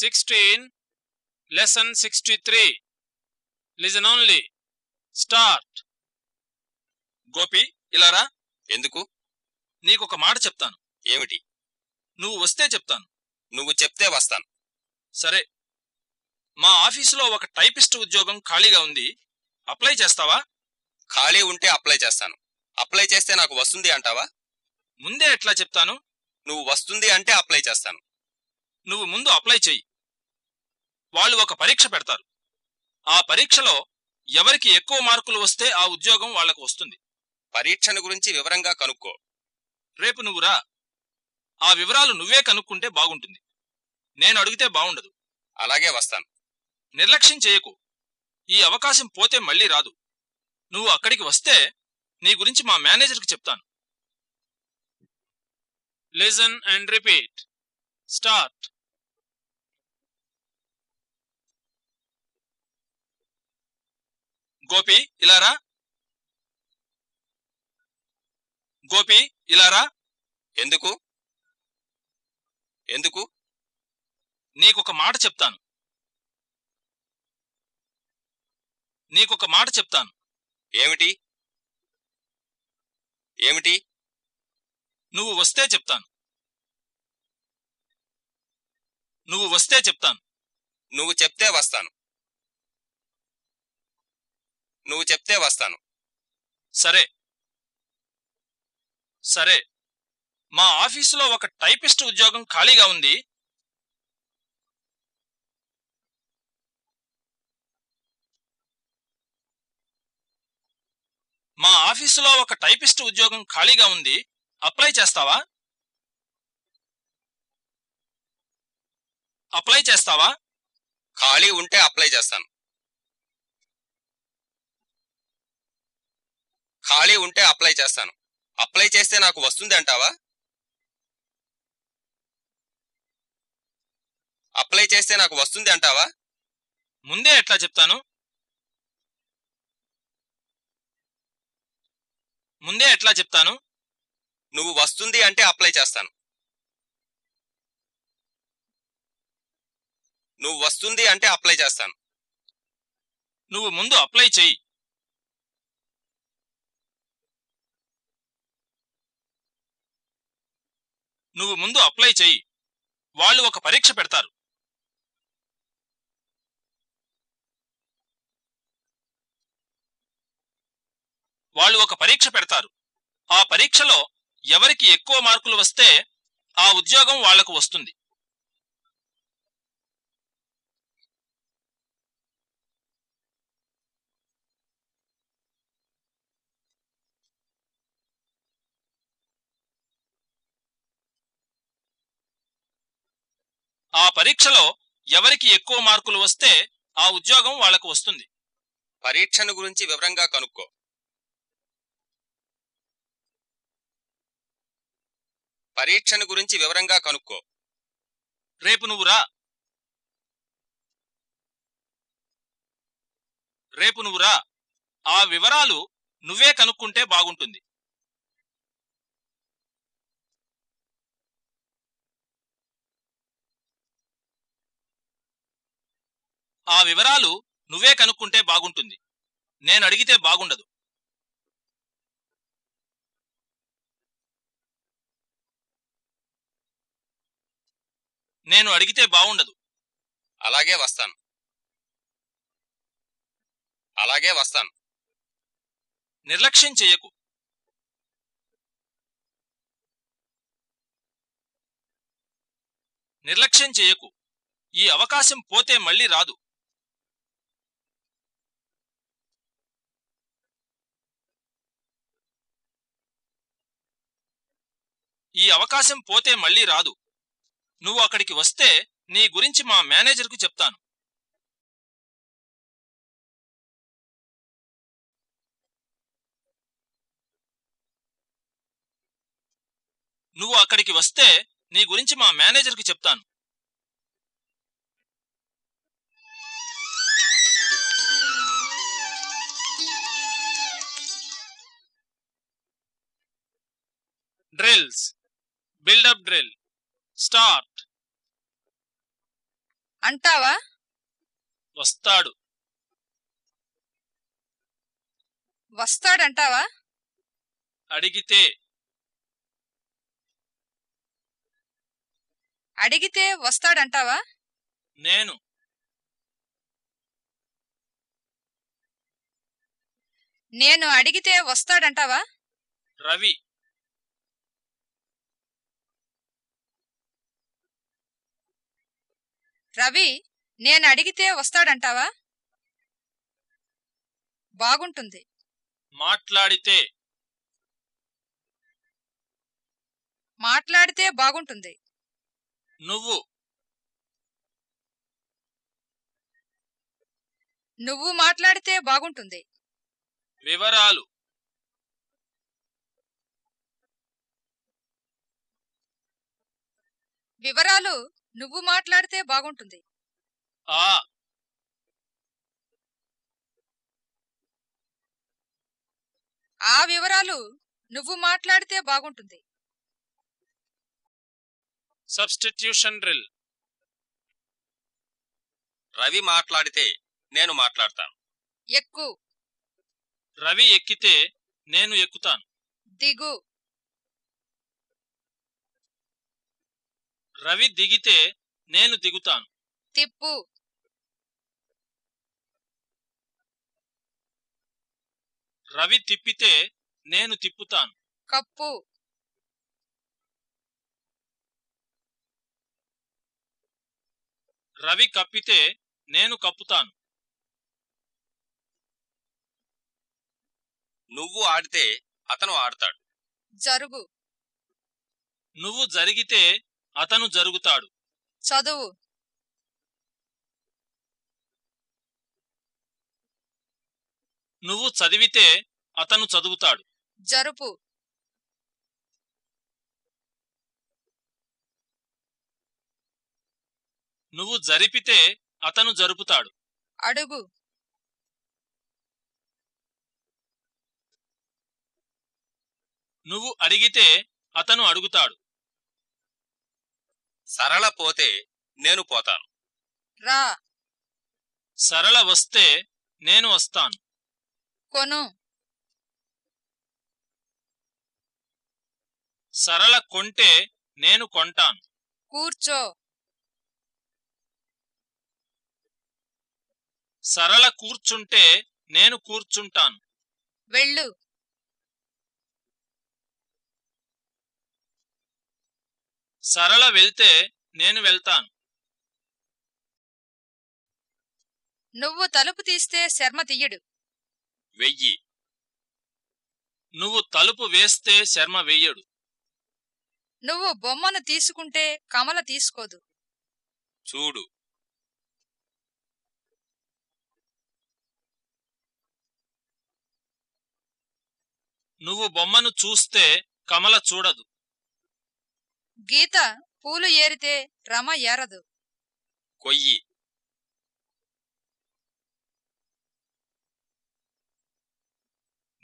Sixteen lesson sixty three listen only start Gopi ఇలారా? ఎందుకు? నీకొక మాట చెప్తాను. ఏమిటి? నువ్వు వస్తే చెప్తాను. నువ్వు చెప్తే వస్తాను. సరే. మా ఆఫీసులో ఒక టైపిస్ట్ ఉద్యోగం ఖాళీగా ఉంది. అప్లై చేస్తావా? ఖాళీ ఉంటే అప్లై చేస్తాను. అప్లై చేస్తే నాకు వస్తుంది అంటావా? ముందే ఎట్లా చెప్తాను? నువ్వు వస్తుంది అంటే అప్లై చేస్తాను. నువ్వు ముందు అప్లై చెయ్యి. వాళ్ళు ఒక పరీక్ష పెడతారు. ఆ పరీక్షలో ఎవరికి ఎక్కువ మార్కులు వస్తే ఆ ఉద్యోగం వాళ్ళకు వస్తుంది. పరీక్షను గురించి వివరంగా కనుక్కో. రేపు నువ్వురా ఆ వివరాలు నువ్వే కనుక్కుంటే బాగుంటుంది. నేను అడిగితే బాగుండదు. అలాగే వస్తాను. నిర్లక్ష్యం చేయకు. ఈ అవకాశం పోతే మళ్ళీ రాదు. నువ్వు అక్కడికి వస్తే నీ గురించి మా మేనేజర్కి చెప్తాను. Listen and repeat. Start. Gopi ఇలారా గోపి ఇలారా ఎందుకు? ఎందుకు? నీకొక మాట చెప్తాను. నీకొక మాట చెప్తాను. ఏమిటి? ఏమిటి? నువ్వు వస్తే చెప్తాను. నువ్వు వస్తే చెప్తాను. నువ్వు చెప్తే వస్తాను. నువ్వు చెప్తే వస్తాను. సరే. సరే. మా ఆఫీసులో ఒక టైపిస్ట్ ఉద్యోగం ఖాళీగా ఉంది. మా ఆఫీసులో ఒక టైపిస్ట్ ఉద్యోగం ఖాళీగా ఉంది. అప్లై చేస్తావా? అప్లై చేస్తావా? ఖాళీ ఉంటే అప్లై చేస్తాను. ఖాళీ ఉంటే అప్లై చేస్తాను. అప్లై చేస్తే నాకు వస్తుంది అంటావా? అప్లై చేస్తే నాకు వస్తుంది అంటావా? ముందే ఎట్లా చెప్తాను? ముందే ఎట్లా చెప్తాను? నువ్వు వస్తుంది అంటే అప్లై చేస్తాను. నువ్వు వస్తుంది అంటే అప్లై చేస్తాను. నువ్వు ముందు అప్లై చెయ్యి. నువ్వు ముందు అప్లై చెయ్యి. వాళ్ళు ఒక పరీక్ష పెడతారు. వాళ్ళు ఒక పరీక్ష పెడతారు. ఆ పరీక్షలో ఎవరికి ఎక్కువ మార్కులు వస్తే ఆ ఉద్యోగం వాళ్ళకు వస్తుంది. ఆ పరీక్షలో ఎవరికి ఎక్కువ మార్కులు వస్తే ఆ ఉద్యోగం వాళ్ళకు వస్తుంది. పరీక్షను గురించి వివరంగా కనుక్కో. పరీక్షను గురించి వివరంగా కనుక్కో. రేపు నువ్వు రా. రేపు నువ్వు రా. ఆ వివరాలు నువ్వే కనుక్కుంటే బాగుంటుంది. ఆ వివరాలు నువ్వే కనుక్కుంటే బాగుంటుంది. నేను అడిగితే బాగుండదు. నేను అడిగితే బాగుండదు. అలాగే వస్తాను. అలాగే వస్తాను. నిర్లక్ష్యం చెయ్యకు నిర్లక్ష్యం చెయ్యకు ఈ అవకాశం పోతే మళ్ళీ రాదు. ఈ అవకాశం పోతే మళ్ళీ రాదు. నువ్వు అక్కడికి వస్తే నీ గురించి మా మేనేజర్కు చెప్తాను. నువ్వు అక్కడికి వస్తే నీ గురించి మా మేనేజర్కి చెప్తాను. Drills build up drill. Start. అంటావా? వస్తాడు. వస్తాడంటావా? అడిగితే. అడిగితే వస్తాడంటావా? నేను. నేను అడిగితే వస్తాడంటావా? రవి. రవి నేను అడిగితే వస్తాడంటావా? బాగుంటుంది. మాట్లాడితే. మాట్లాడితే బాగుంటుంది. నువ్వు. నువ్వు మాట్లాడితే బాగుంటుంది. వివరాలు. వివరాలు నువ్వు మాట్లాడితే బాగుంటుంది. ఆ. ఆ వివరాలు నువ్వు మాట్లాడితే బాగుంటుంది. సబ్స్టిట్యూషన్ డ్రిల్ రవి మాట్లాడితే నేను మాట్లాడతాను. ఎక్కు. రవి ఎక్కితే నేను ఎక్కుతాను. దిగు. రవి దిగితే నేను దిగుతాను. తిప్పు. రవి తిప్పితే నేను తిప్పుతాను. కప్పు. రవి కప్పితే నేను కప్పుతాను. నువ్వు ఆడితే అతను ఆడతాడు. జరుగు. నువ్వు జరిగితే అతను జరుగుతాడు. చదువు. నువ్వు చదివితే అతను చదువుతాడు. జరుపు. నువ్వు జరిపితే అతను జరుపుతాడు. అడుగు. నువ్వు అడిగితే అతను అడుగుతాడు. సరళ పోతే నేను పోతాను. రా. సరళ వస్తే నేను వస్తాను. కొను. సరళ కొంటే నేను కొంటాను. కూర్చో. సరళ కూర్చుంటే నేను కూర్చుంటాను. వెళ్ళు. సరళ వెళ్తే నేను వెళ్తాను. నువ్వు తలుపు తీస్తే శర్మ తీయడు. వెయ్యి. నువ్వు తలుపు వేస్తే శర్మ వెయ్యడు నువ్వు బొమ్మను తీసుకుంటే కమల తీసుకోదు. చూడు. నువ్వు బొమ్మను చూస్తే కమల చూడదు. గీత పూలు ఏరితే రమ ఏరదు. కొయ్యి.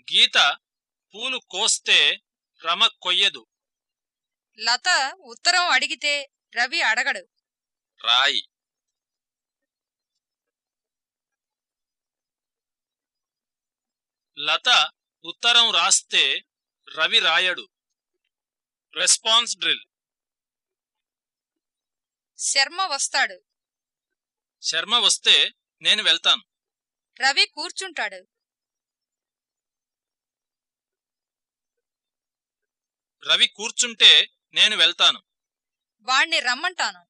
గీత పూలు కోస్తే రమ కొయ్యదు. లత ఉత్తరం అడిగితే రవి అడగడు. రాయి. లత ఉత్తరం రాస్తే రవి రాయడు. Response drill. శర్మ వస్తాడు. శర్మ వస్తే నేను వెళ్తాను. రవి కూర్చుంటాడు. రవి కూర్చుంటే నేను వెళ్తాను. వాణ్ణి రమ్మంటాను.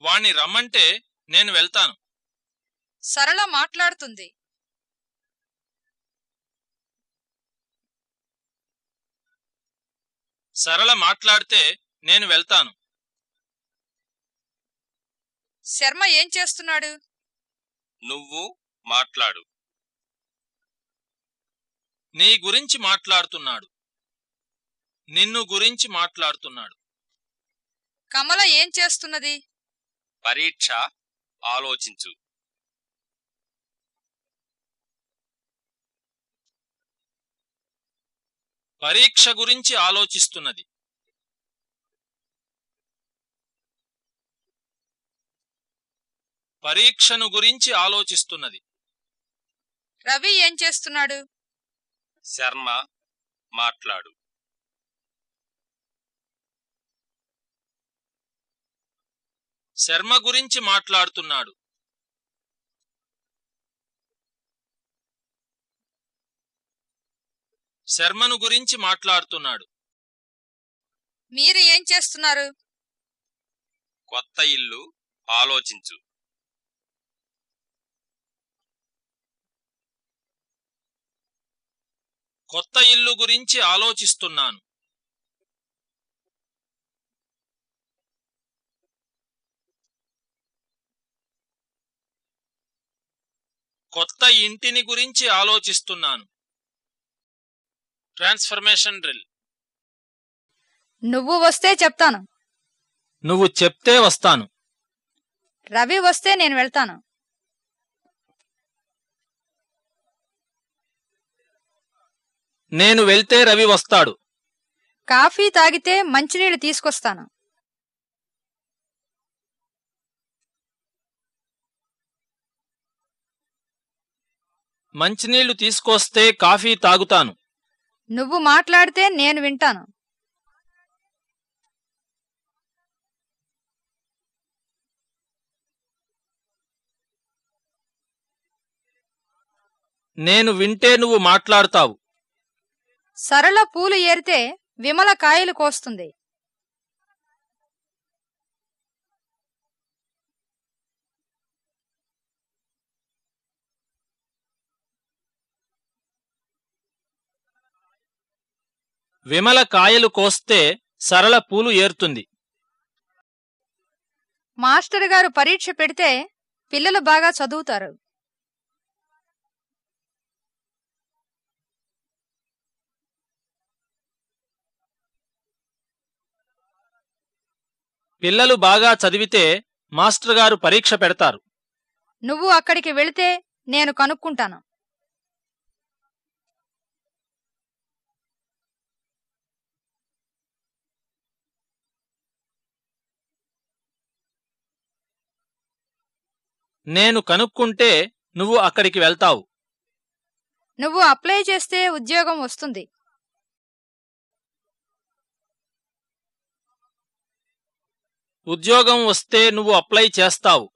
వాణ్ణి రమ్మంటే నేను వెళ్తాను. సరళ మాట్లాడుతుంది. సరళ మాట్లాడితే నేను వెళ్తాను. శర్మ ఏం చేస్తున్నాడు? నువ్వు మాట్లాడు. నీ గురించి మాట్లాడుతున్నాడు. నిన్ను గురించి మాట్లాడుతున్నాడు. కమల ఏం చేస్తున్నది? పరీక్ష ఆలోచించు. పరీక్ష గురించి ఆలోచిస్తున్నది. పరీక్షను గురించి ఆలోచిస్తున్నది. రవి ఏం చేస్తున్నాడు? శర్మ మాట్లాడు. శర్మ గురించి మాట్లాడుతున్నాడు. శర్మను గురించి మాట్లాడుతున్నాడు. మీరు ఏం చేస్తున్నారు? కొత్త ఇల్లు ఆలోచించు. కొత్త ఇల్లు గురించి ఆలోచిస్తున్నాను. కొత్త ఇంటిని గురించి ఆలోచిస్తున్నాను. Transformation drill. నువ్వు వస్తే చెప్తాను. నువ్వు చెప్తే వస్తాను. రవి వస్తే నేను వెళ్తాను. నేను వెళ్తే రవి వస్తాడు. కాఫీ తాగితే మంచినీళ్ళు తీసుకొస్తాను. మంచినీళ్ళు తీసుకొస్తే కాఫీ తాగుతాను. నువ్వు మాట్లాడితే నేను వింటాను. నేను వింటే నువ్వు మాట్లాడతావు. సరళ పూలు ఏరితే విమల కాయలు కోస్తుంది. విమల కాయలు కోస్తే సరళ పూలు ఏరుతుంది. మాస్టర్ గారు పరీక్ష పెడితే పిల్లలు బాగా చదువుతారు. పిల్లలు బాగా చదివితే మాస్టర్ గారు పరీక్ష పెడతారు. నువ్వు అక్కడికి వెళితే నేను కనుక్కుంటాను. నేను కనుక్కుంటే నువ్వు అక్కడికి వెళ్తావు. నువ్వు అప్లై చేస్తే ఉద్యోగం వస్తుంది. ఉద్యోగం వస్తే నువ్వు అప్లై చేస్తావు.